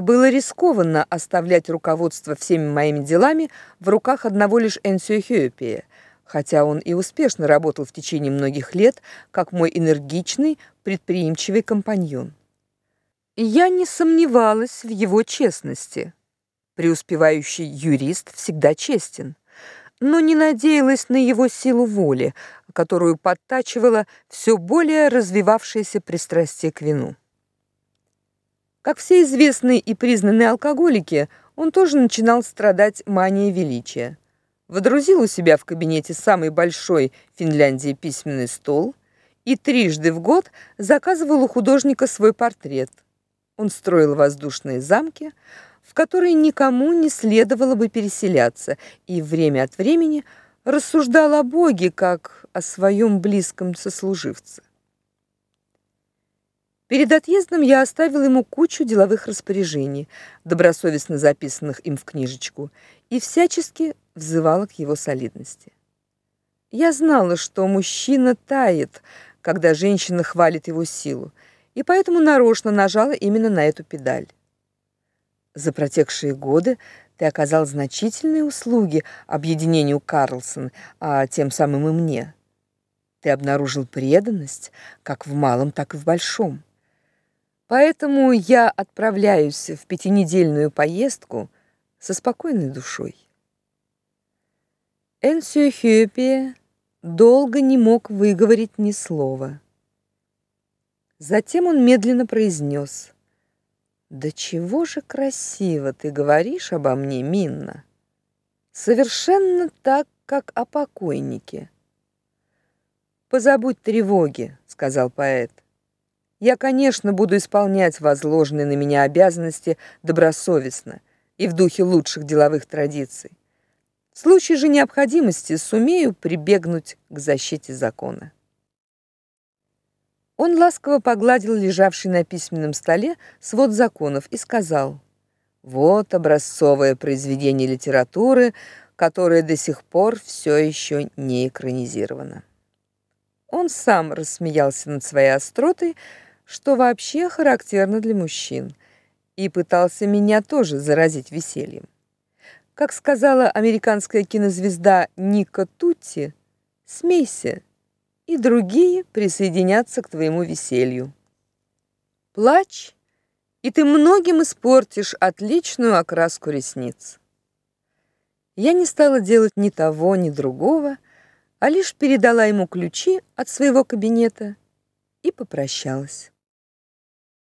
Было рискованно оставлять руководство всеми моими делами в руках одного лишь Энсио Хёпия, хотя он и успешно работал в течение многих лет как мой энергичный, предприимчивый компаньон. Я не сомневалась в его честности. Преуспевающий юрист всегда честен, но не надеялась на его силу воли, которую подтачивало все более развивавшееся пристрастие к вину. Как все известные и признанные алкоголики, он тоже начинал страдать манией величия. Водрузил у себя в кабинете самый большой в Финляндии письменный стол и трижды в год заказывал у художника свой портрет. Он строил воздушные замки, в которые никому не следовало бы переселяться, и время от времени рассуждал о Боге как о своем близком сослуживце. Перед отъездом я оставил ему кучу деловых распоряжений, добросовестно записанных им в книжечку, и всячески взывала к его солидности. Я знала, что мужчина тает, когда женщина хвалит его силу, и поэтому нарочно нажала именно на эту педаль. За протекшие годы ты оказал значительные услуги объединению Карлсон, а тем самым и мне. Ты обнаружил преданность как в малом, так и в большом. Поэтому я отправляюсь в пятинедельную поездку со спокойной душой. Энсио Хюпе долго не мог выговорить ни слова. Затем он медленно произнес: "Да чего же красиво ты говоришь обо мне, Минна. Совершенно так, как о покойнике". "Позабудь тревоги", сказал поэт. Я, конечно, буду исполнять возложенные на меня обязанности добросовестно и в духе лучших деловых традиций. В случае же необходимости сумею прибегнуть к защите закона. Он ласково погладил лежавший на письменном столе свод законов и сказал: "Вот образцовое произведение литературы, которое до сих пор все еще не экранизировано". Он сам рассмеялся над своей остротой, что вообще характерно для мужчин, и пытался меня тоже заразить весельем. Как сказала американская кинозвезда Ника Тутти, смейся, и другие присоединятся к твоему веселью. Плачь, и ты многим испортишь отличную окраску ресниц. Я не стала делать ни того, ни другого, а лишь передала ему ключи от своего кабинета и попрощалась.